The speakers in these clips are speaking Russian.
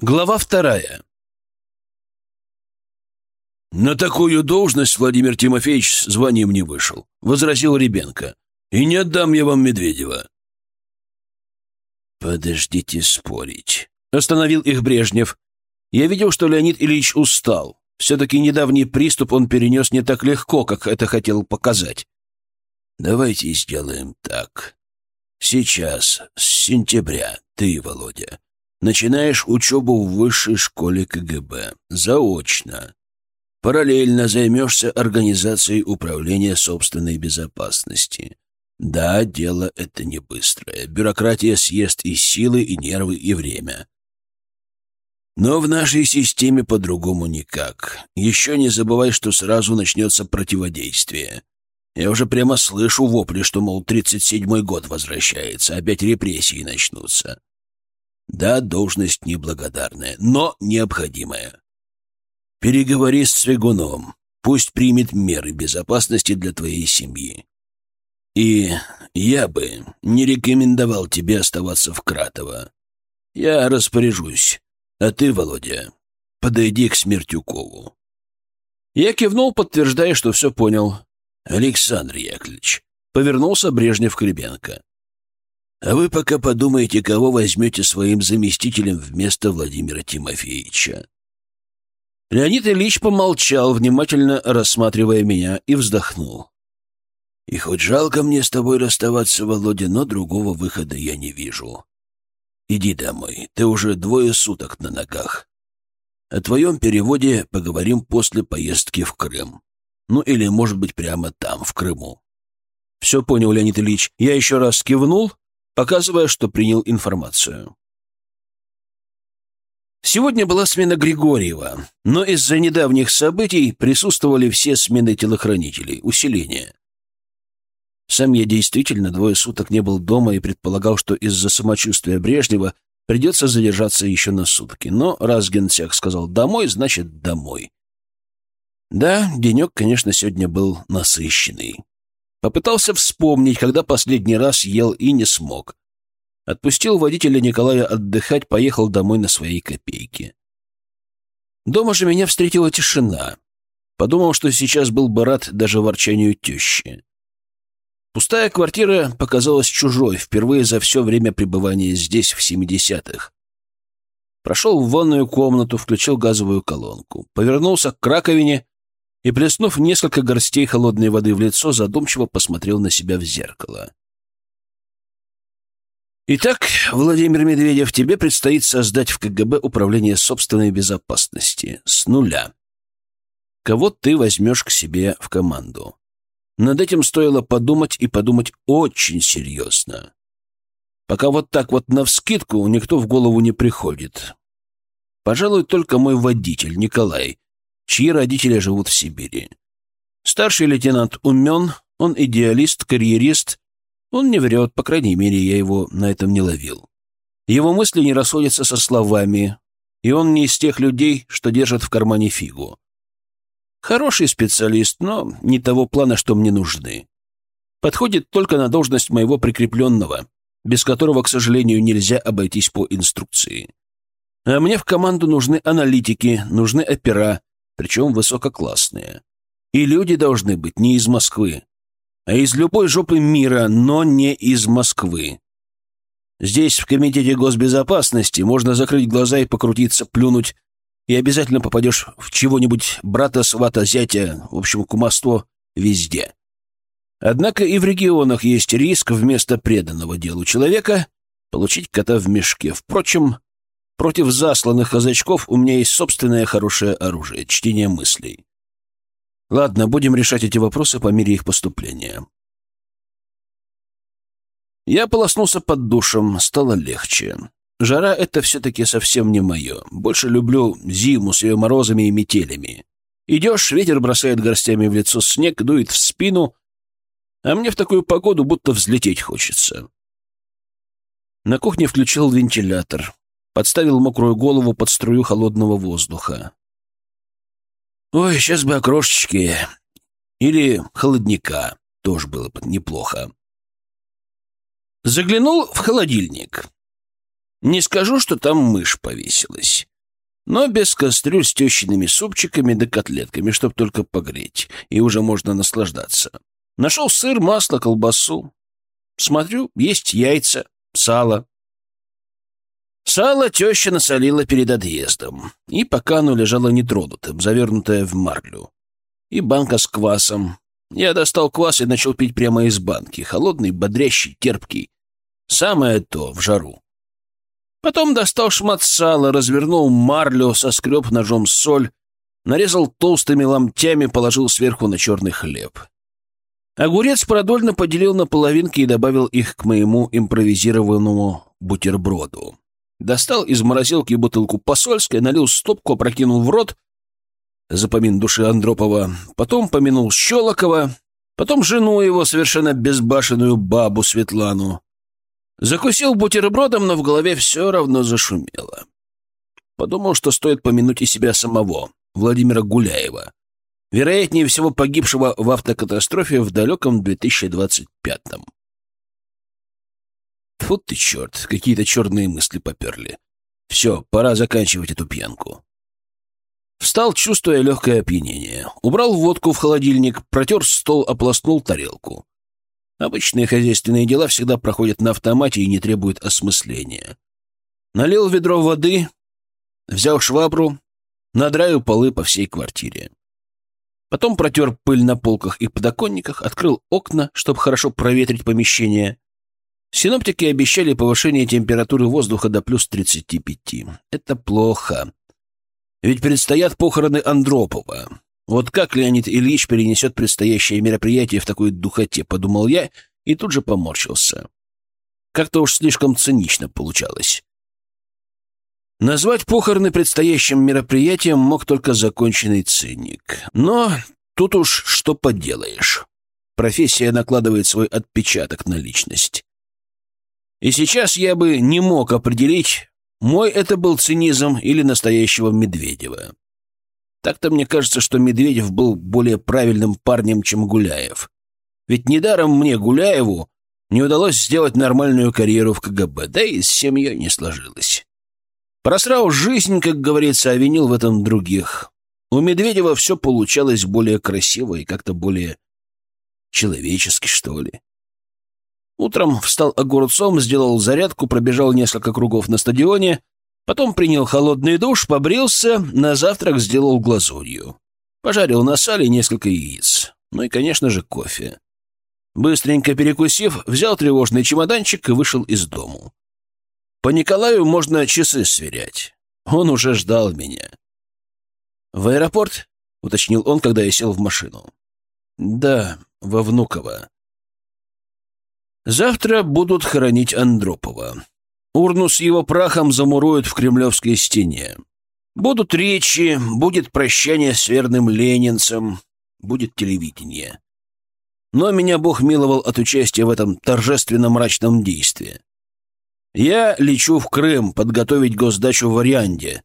Глава вторая. «На такую должность Владимир Тимофеевич званием не вышел», — возразил Ребенко. «И не отдам я вам Медведева». «Подождите спорить», — остановил их Брежнев. Я видел, что Леонид Ильич устал. Все-таки недавний приступ он перенес не так легко, как это хотел показать. «Давайте сделаем так. Сейчас, с сентября, ты, Володя, начинаешь учебу в высшей школе КГБ. Заочно. Параллельно займешься организацией управления собственной безопасности. Да, дело это не быстрое. Бюрократия съест и силы, и нервы, и время. Но в нашей системе по-другому никак. Еще не забывай, что сразу начнется противодействие. Я уже прямо слышу вопли, что, мол, 37-й год возвращается, опять репрессии начнутся. Да, должность неблагодарная, но необходимая. Переговори с Цвигуновым. Пусть примет меры безопасности для твоей семьи. И я бы не рекомендовал тебе оставаться в Кратово. Я распоряжусь. А ты, Володя, подойди к Смертюкову. Я кивнул, подтверждая, что все понял. Александр Яковлевич, повернулся Брежнев к Ребенко. А вы пока подумайте, кого возьмете своим заместителем вместо Владимира Тимофеевича. Леонид Ильич помолчал, внимательно рассматривая меня, и вздохнул. «И хоть жалко мне с тобой расставаться, Володя, но другого выхода я не вижу. Иди домой, ты уже двое суток на ногах. О твоем переводе поговорим после поездки в Крым. Ну или, может быть, прямо там, в Крыму». «Все понял, Леонид Ильич. Я еще раз кивнул, показывая, что принял информацию. Сегодня была смена Григорьева, но из-за недавних событий присутствовали все смены телохранителей, усиление. Сам я действительно двое суток не был дома и предполагал, что из-за самочувствия Брежнева придется задержаться еще на сутки. Но раз генсек сказал «домой», значит «домой». Да, денек, конечно, сегодня был насыщенный. Попытался вспомнить, когда последний раз ел и не смог. Отпустил водителя Николая отдыхать, поехал домой на своей копейке. Дома же меня встретила тишина. Подумал, что сейчас был бы рад даже ворчанию тещи. Пустая квартира показалась чужой впервые за все время пребывания здесь, в 70-х. Прошел в ванную комнату, включил газовую колонку, повернулся к раковине и, плеснув несколько горстей холодной воды в лицо, задумчиво посмотрел на себя в зеркало. Итак, Владимир Медведев, тебе предстоит создать в КГБ управление собственной безопасности с нуля. Кого ты возьмешь к себе в команду? Над этим стоило подумать и подумать очень серьезно. Пока вот так вот навскидку никто в голову не приходит. Пожалуй, только мой водитель, Николай, чьи родители живут в Сибири. Старший лейтенант умен, он идеалист, карьерист он не врет, по крайней мере, я его на этом не ловил. Его мысли не расходятся со словами, и он не из тех людей, что держат в кармане фигу. Хороший специалист, но не того плана, что мне нужны. Подходит только на должность моего прикрепленного, без которого, к сожалению, нельзя обойтись по инструкции. А мне в команду нужны аналитики, нужны опера, причем высококлассные. И люди должны быть не из Москвы, а из любой жопы мира, но не из Москвы. Здесь, в Комитете госбезопасности, можно закрыть глаза и покрутиться, плюнуть, и обязательно попадешь в чего-нибудь брата, свата, зятя, в общем, кумовство везде. Однако и в регионах есть риск вместо преданного делу человека получить кота в мешке. Впрочем, против засланных казачков у меня есть собственное хорошее оружие — чтение мыслей. Ладно, будем решать эти вопросы по мере их поступления. Я полоснулся под душем, стало легче. Жара — это все-таки совсем не мое. Больше люблю зиму с ее морозами и метелями. Идешь, ветер бросает горстями в лицо снег, дует в спину, а мне в такую погоду будто взлететь хочется. На кухне включил вентилятор, подставил мокрую голову под струю холодного воздуха. Ой, сейчас бы окрошечки. Или холодника. Тоже было бы неплохо. Заглянул в холодильник. Не скажу, что там мышь повесилась, но без кастрюль с тещиными супчиками да котлетками, чтоб только погреть, и уже можно наслаждаться. Нашел сыр, масло, колбасу. Смотрю, есть яйца, сало. Сало теща насолила перед отъездом, и пока оно лежало нетронутым, завернутое в марлю. И банка с квасом. Я достал квас и начал пить прямо из банки, холодный, бодрящий, терпкий. Самое то в жару. Потом достал шмат сала, развернул марлю, соскреб ножом соль, нарезал толстыми ломтями, положил сверху на черный хлеб. Огурец продольно поделил на половинки и добавил их к моему импровизированному бутерброду. Достал из морозилки бутылку посольской, налил стопку, опрокинул в рот, запомин души Андропова, потом помянул Щелокова, потом жену его, совершенно безбашенную бабу Светлану. Закусил бутербродом, но в голове все равно зашумело. Подумал, что стоит помянуть и себя самого, Владимира Гуляева, вероятнее всего погибшего в автокатастрофе в далеком 2025-м. Фу ты черт, какие-то черные мысли поперли. Все, пора заканчивать эту пьянку. Встал, чувствуя легкое опьянение. Убрал водку в холодильник, протер стол, ополоснул тарелку. Обычные хозяйственные дела всегда проходят на автомате и не требуют осмысления. Налил ведро воды, взял швабру, надраил полы по всей квартире. Потом протер пыль на полках и подоконниках, открыл окна, чтобы хорошо проветрить помещение. Синоптики обещали повышение температуры воздуха до плюс 35. Это плохо. Ведь предстоят похороны Андропова. Вот как Леонид Ильич перенесет предстоящее мероприятие в такой духоте, подумал я и тут же поморщился. Как-то уж слишком цинично получалось. Назвать похороны предстоящим мероприятием мог только законченный циник. Но тут уж что поделаешь. Профессия накладывает свой отпечаток на личность. И сейчас я бы не мог определить, мой это был цинизм или настоящего Медведева. Так-то мне кажется, что Медведев был более правильным парнем, чем Гуляев. Ведь недаром мне, Гуляеву, не удалось сделать нормальную карьеру в КГБ, да и с семьей не сложилось. Просрал жизнь, как говорится, а винил в этом других. У Медведева все получалось более красиво и как-то более человечески, что ли. Утром встал огурцом, сделал зарядку, пробежал несколько кругов на стадионе, потом принял холодный душ, побрился, на завтрак сделал глазурью. Пожарил на сале несколько яиц. Ну и, конечно же, кофе. Быстренько перекусив, взял тревожный чемоданчик и вышел из дому. По Николаю можно часы сверять. Он уже ждал меня. «В аэропорт?» — уточнил он, когда я сел в машину. «Да, во Внуково. Завтра будут хоронить Андропова. Урну с его прахом замуруют в Кремлевской стене. Будут речи, будет прощание с верным ленинцем, будет телевидение. Но меня Бог миловал от участия в этом торжественно мрачном действии. Я лечу в Крым подготовить госдачу в Варианде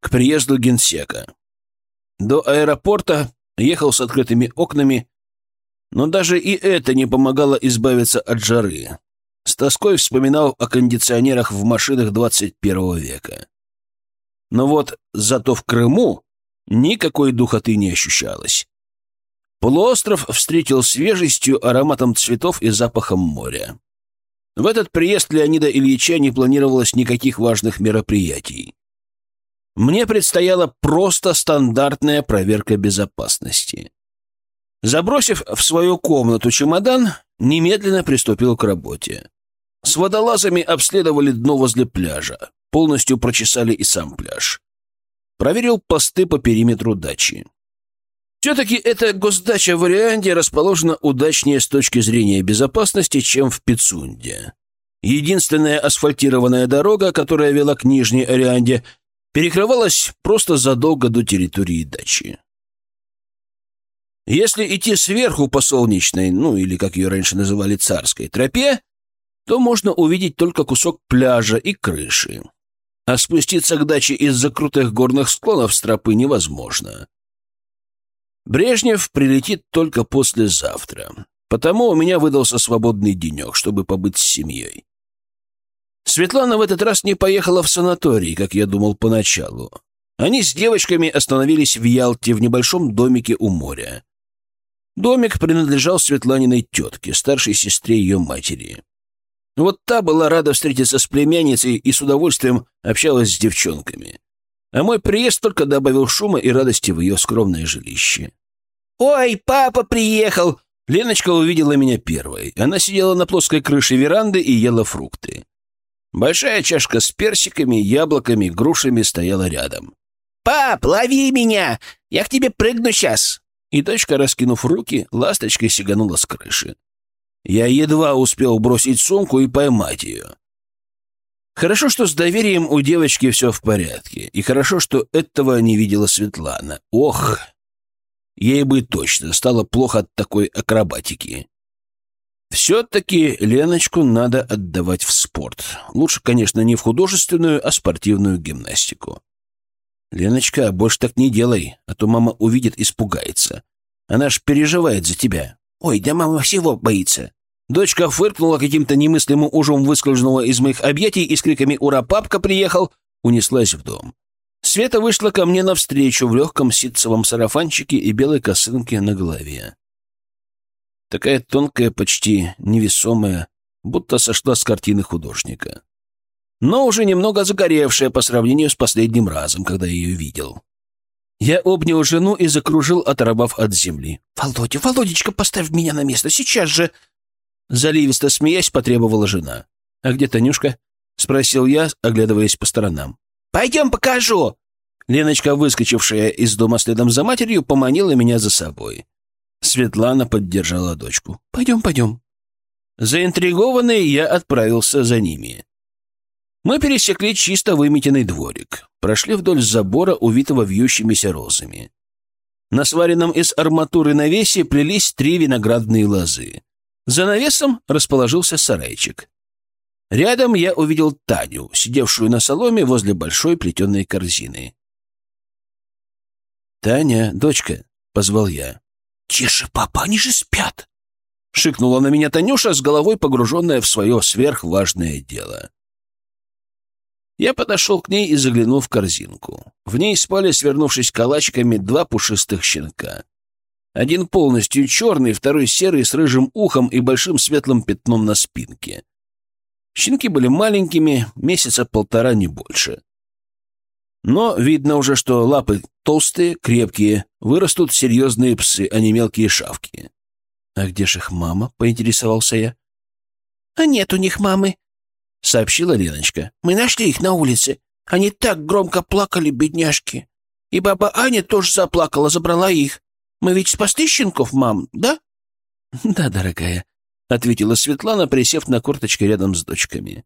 к приезду генсека. До аэропорта ехал с открытыми окнами, но даже и это не помогало избавиться от жары. С тоской вспоминал о кондиционерах в машинах 21 века. Но вот зато в Крыму никакой духоты не ощущалось. Полуостров встретил свежестью, ароматом цветов и запахом моря. В этот приезд Леонида Ильича не планировалось никаких важных мероприятий. Мне предстояла просто стандартная проверка безопасности. Забросив в свою комнату чемодан, немедленно приступил к работе. С водолазами обследовали дно возле пляжа, полностью прочесали и сам пляж. Проверил посты по периметру дачи. Все-таки эта госдача в Орианде расположена удачнее с точки зрения безопасности, чем в Пицунде. Единственная асфальтированная дорога, которая вела к Нижней Орианде, перекрывалась просто задолго до территории дачи. Если идти сверху по солнечной, ну или, как ее раньше называли, царской тропе, то можно увидеть только кусок пляжа и крыши. А спуститься к даче из-за крутых горных склонов с тропы невозможно. Брежнев прилетит только послезавтра, потому у меня выдался свободный денек, чтобы побыть с семьей. Светлана в этот раз не поехала в санаторий, как я думал поначалу. Они с девочками остановились в Ялте в небольшом домике у моря. Домик принадлежал Светланиной тетке, старшей сестре ее матери. Вот та была рада встретиться с племянницей и с удовольствием общалась с девчонками. А мой приезд только добавил шума и радости в ее скромное жилище. «Ой, папа приехал!» Леночка увидела меня первой. Она сидела на плоской крыше веранды и ела фрукты. Большая чашка с персиками, яблоками, грушами стояла рядом. «Пап, лови меня! Я к тебе прыгну сейчас!» И дочка, раскинув руки, ласточкой сиганула с крыши. Я едва успел бросить сумку и поймать ее. Хорошо, что с доверием у девочки все в порядке, и хорошо, что этого не видела Светлана. Ох, ей бы точно стало плохо от такой акробатики. Все-таки Леночку надо отдавать в спорт. Лучше, конечно, не в художественную, а спортивную гимнастику. Леночка, больше так не делай, а то мама увидит, испугается. Она ж переживает за тебя. Ой, да мама всего боится. Дочка фыркнула каким-то немыслимым ужом, выскользнула из моих объятий и с криками «Ура, папка приехал!» унеслась в дом. Света вышла ко мне навстречу в легком ситцевом сарафанчике и белой косынке на голове такая тонкая, почти невесомая, будто сошла с картины художника. Но уже немного загоревшая по сравнению с последним разом, когда я ее видел. Я обнял жену и закружил, оторвав от земли. «Володя, Володечка, поставь меня на место, сейчас же!» Заливисто смеясь, потребовала жена. «А где Танюшка?» — спросил я, оглядываясь по сторонам. «Пойдем покажу!» Леночка, выскочившая из дома следом за матерью, поманила меня за собой. Светлана поддержала дочку. «Пойдем, пойдем». Заинтригованный, я отправился за ними. Мы пересекли чисто выметенный дворик, прошли вдоль забора, увитого вьющимися розами. На сваренном из арматуры навесе плелись три виноградные лозы. За навесом расположился сарайчик. Рядом я увидел Таню, сидевшую на соломе возле большой плетеной корзины. «Таня, дочка», — позвал я. «Тише, папа, они же спят!» — шикнула на меня Танюша, с головой погруженная в свое сверхважное дело. Я подошел к ней и заглянул в корзинку. В ней спали, свернувшись калачиками, два пушистых щенка. Один полностью черный, второй серый, с рыжим ухом и большим светлым пятном на спинке. Щенки были маленькими, месяца полтора, не больше. Но видно уже, что лапы толстые, крепкие, вырастут серьезные псы, а не мелкие шавки. «А где же их мама?» — поинтересовался я. «А нет у них мамы», — сообщила Леночка. «Мы нашли их на улице. Они так громко плакали, бедняжки. И баба Аня тоже заплакала, забрала их. Мы ведь спасли щенков, мам, да?» «Да, дорогая», — ответила Светлана, присев на корточке рядом с дочками.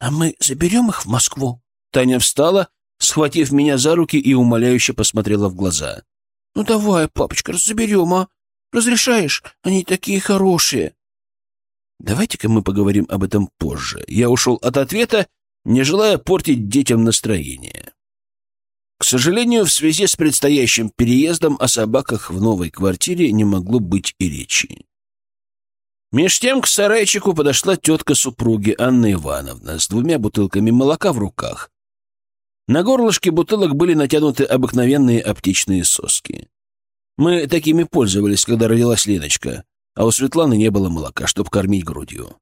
«А мы заберем их в Москву?» Таня встала, схватив меня за руки и умоляюще посмотрела в глаза. «Ну давай, папочка, заберем, а? Разрешаешь? Они такие хорошие». «Давайте-ка мы поговорим об этом позже». Я ушел от ответа, не желая портить детям настроение. К сожалению, в связи с предстоящим переездом о собаках в новой квартире не могло быть и речи. Меж тем к сарайчику подошла тетка супруги Анна Ивановна с двумя бутылками молока в руках на горлышке бутылок были натянуты обыкновенные аптечные соски. Мы такими пользовались, когда родилась Леночка, а у Светланы не было молока, чтобы кормить грудью.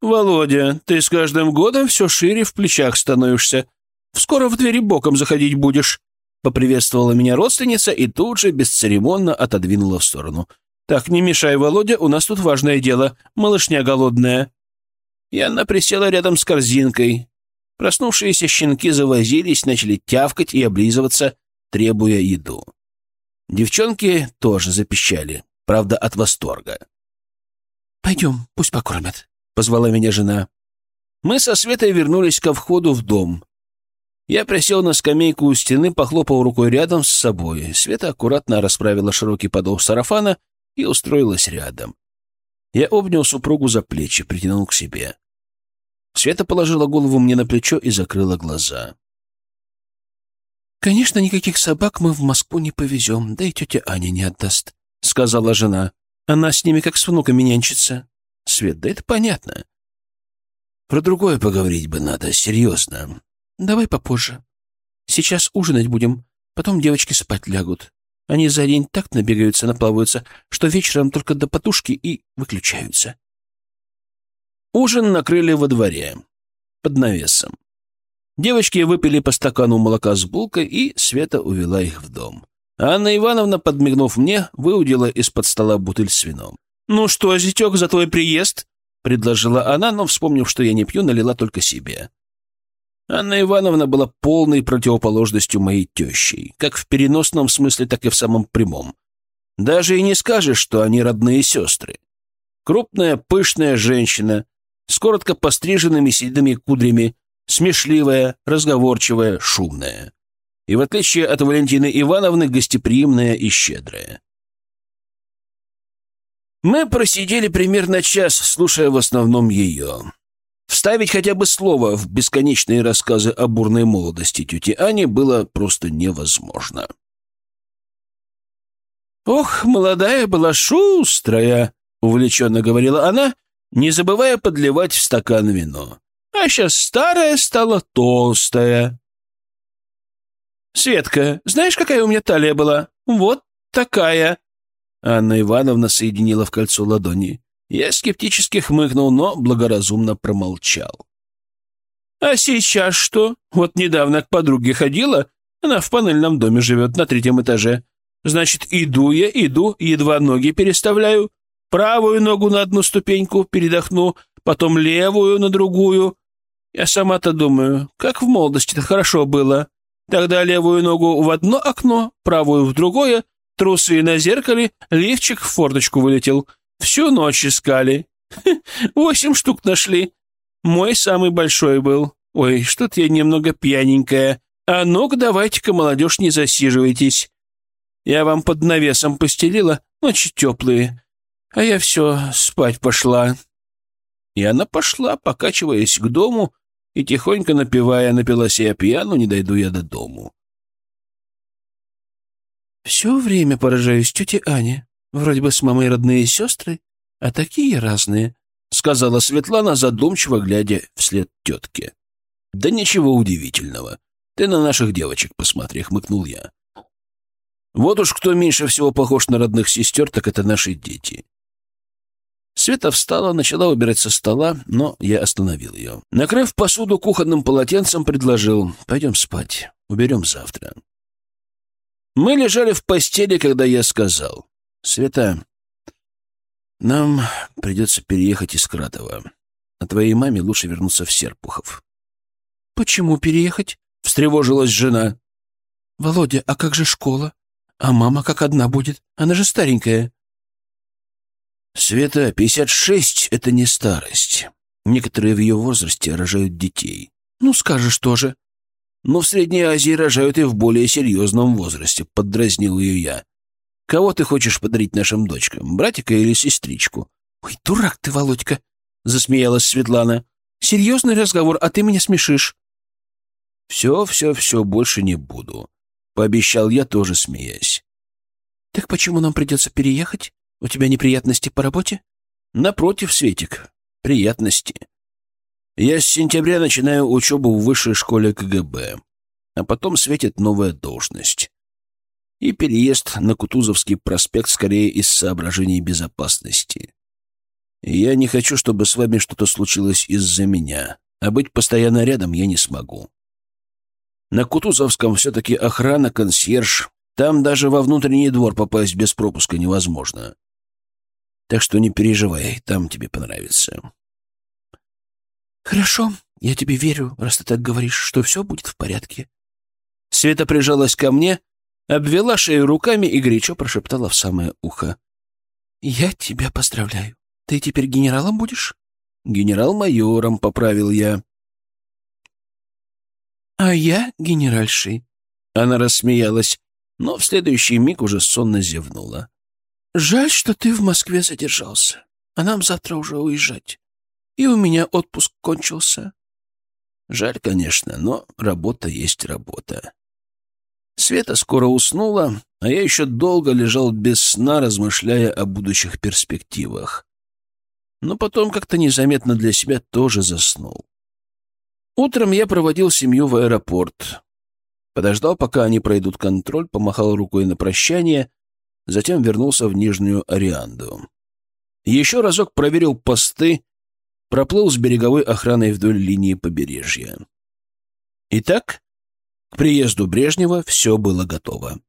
«Володя, ты с каждым годом все шире в плечах становишься. Скоро в двери боком заходить будешь», — поприветствовала меня родственница и тут же бесцеремонно отодвинула в сторону. «Так, не мешай, Володя, у нас тут важное дело, малышня голодная». И она присела рядом с корзинкой, Проснувшиеся щенки завозились, начали тявкать и облизываться, требуя еду. Девчонки тоже запищали, правда, от восторга. «Пойдем, пусть покормят», — позвала меня жена. Мы со Светой вернулись ко входу в дом. Я присел на скамейку у стены, похлопал рукой рядом с собой. Света аккуратно расправила широкий подол сарафана и устроилась рядом. Я обнял супругу за плечи, притянул к себе. Света положила голову мне на плечо и закрыла глаза. «Конечно, никаких собак мы в Москву не повезем, да и тетя Аня не отдаст», — сказала жена. «Она с ними как с внуками нянчится». «Свет, да это понятно. Про другое поговорить бы надо, серьезно. Давай попозже. Сейчас ужинать будем, потом девочки спать лягут. Они за день так набегаются, наплаваются, что вечером только до потушки и выключаются. Ужин накрыли во дворе, под навесом. Девочки выпили по стакану молока с булкой, и Света увела их в дом. Анна Ивановна, подмигнув мне, выудила из-под стола бутыль с вином. «Ну что, зятек, за твой приезд?» — предложила она, но, вспомнив, что я не пью, налила только себе. Анна Ивановна была полной противоположностью моей тещей, как в переносном смысле, так и в самом прямом. Даже и не скажешь, что они родные сестры. Крупная, пышная женщина, с коротко постриженными седыми кудрями, смешливая, разговорчивая, шумная. И в отличие от Валентины Ивановны, гостеприимная и щедрая. Мы просидели примерно час, слушая в основном ее. Вставить хотя бы слово в бесконечные рассказы о бурной молодости тети Ани было просто невозможно. «Ох, молодая была шустрая!» — увлеченно говорила она, не забывая подливать в стакан вино. «А сейчас старая стала толстая». «Светка, знаешь, какая у меня талия была? Вот такая!» Анна Ивановна соединила в кольцо ладони. Я скептически хмыкнул, но благоразумно промолчал. «А сейчас что? Вот недавно к подруге ходила. Она в панельном доме живет на третьем этаже. Значит, иду я, иду, едва ноги переставляю. Правую ногу на одну ступеньку передохну, потом левую на другую. Я сама-то думаю, как в молодости-то хорошо было. Тогда левую ногу в одно окно, правую в другое, трусы на зеркале, лифчик в форточку вылетел. Всю ночь искали. Восемь штук нашли. Мой самый большой был. Ой, что-то я немного пьяненькая. А ну-ка, давайте-ка, молодежь, не засиживайтесь. Я вам под навесом постелила, ночи теплые. А я все, спать пошла. И она пошла, покачиваясь к дому и тихонько напевая, напилась я пьяну, не дойду я до дому. Все время поражаюсь тете Ане. Вроде бы с мамой родные сестры, а такие разные, — сказала Светлана, задумчиво глядя вслед тетке. — Да ничего удивительного. Ты на наших девочек посмотри, — хмыкнул я. Вот уж кто меньше всего похож на родных сестер, так это наши дети. Света встала, начала убирать со стола, но я остановил ее. Накрыв посуду кухонным полотенцем, предложил «Пойдем спать, уберем завтра». Мы лежали в постели, когда я сказал «Света, нам придется переехать из Кратова, а твоей маме лучше вернуться в Серпухов». «Почему переехать?» — встревожилась жена. «Володя, а как же школа? А мама как одна будет? Она же старенькая». «Света, 56 — это не старость. Некоторые в ее возрасте рожают детей». «Ну, скажешь тоже». «Но в Средней Азии рожают и в более серьезном возрасте», — поддразнил ее я. Кого ты хочешь подарить нашим дочкам, братика или сестричку?» «Ой, дурак ты, Володька!» — засмеялась Светлана. «Серьезный разговор, а ты меня смешишь». «Все, все, все, больше не буду», — пообещал я, тоже смеясь. «Так почему нам придется переехать? У тебя неприятности по работе?» «Напротив, Светик, приятности. Я с сентября начинаю учебу в высшей школе КГБ, а потом светит новая должность и переезд на Кутузовский проспект скорее из соображений безопасности. я не хочу, чтобы с вами что-то случилось из-за меня, а быть постоянно рядом я не смогу. На Кутузовском все-таки охрана, консьерж, там даже во внутренний двор попасть без пропуска невозможно. Так что не переживай, там тебе понравится. Хорошо, я тебе верю, раз ты так говоришь, что все будет в порядке. Света прижалась ко мне, обвела шею руками и горячо прошептала в самое ухо. «Я тебя поздравляю. Ты теперь генералом будешь?» «Генерал-майором», — поправил я. «А я генеральшей». Она рассмеялась, но в следующий миг уже сонно зевнула. «Жаль, что ты в Москве задержался, а нам завтра уже уезжать. И у меня отпуск кончился». «Жаль, конечно, но работа есть работа». Света скоро уснула, а я еще долго лежал без сна, размышляя о будущих перспективах. но потом как-то незаметно для себя тоже заснул. Утром я проводил семью в аэропорт. Подождал, пока они пройдут контроль, помахал рукой на прощание, затем вернулся в Нижнюю Орианду. Еще разок проверил посты, проплыл с береговой охраной вдоль линии побережья. Итак, к приезду Брежнева все было готово.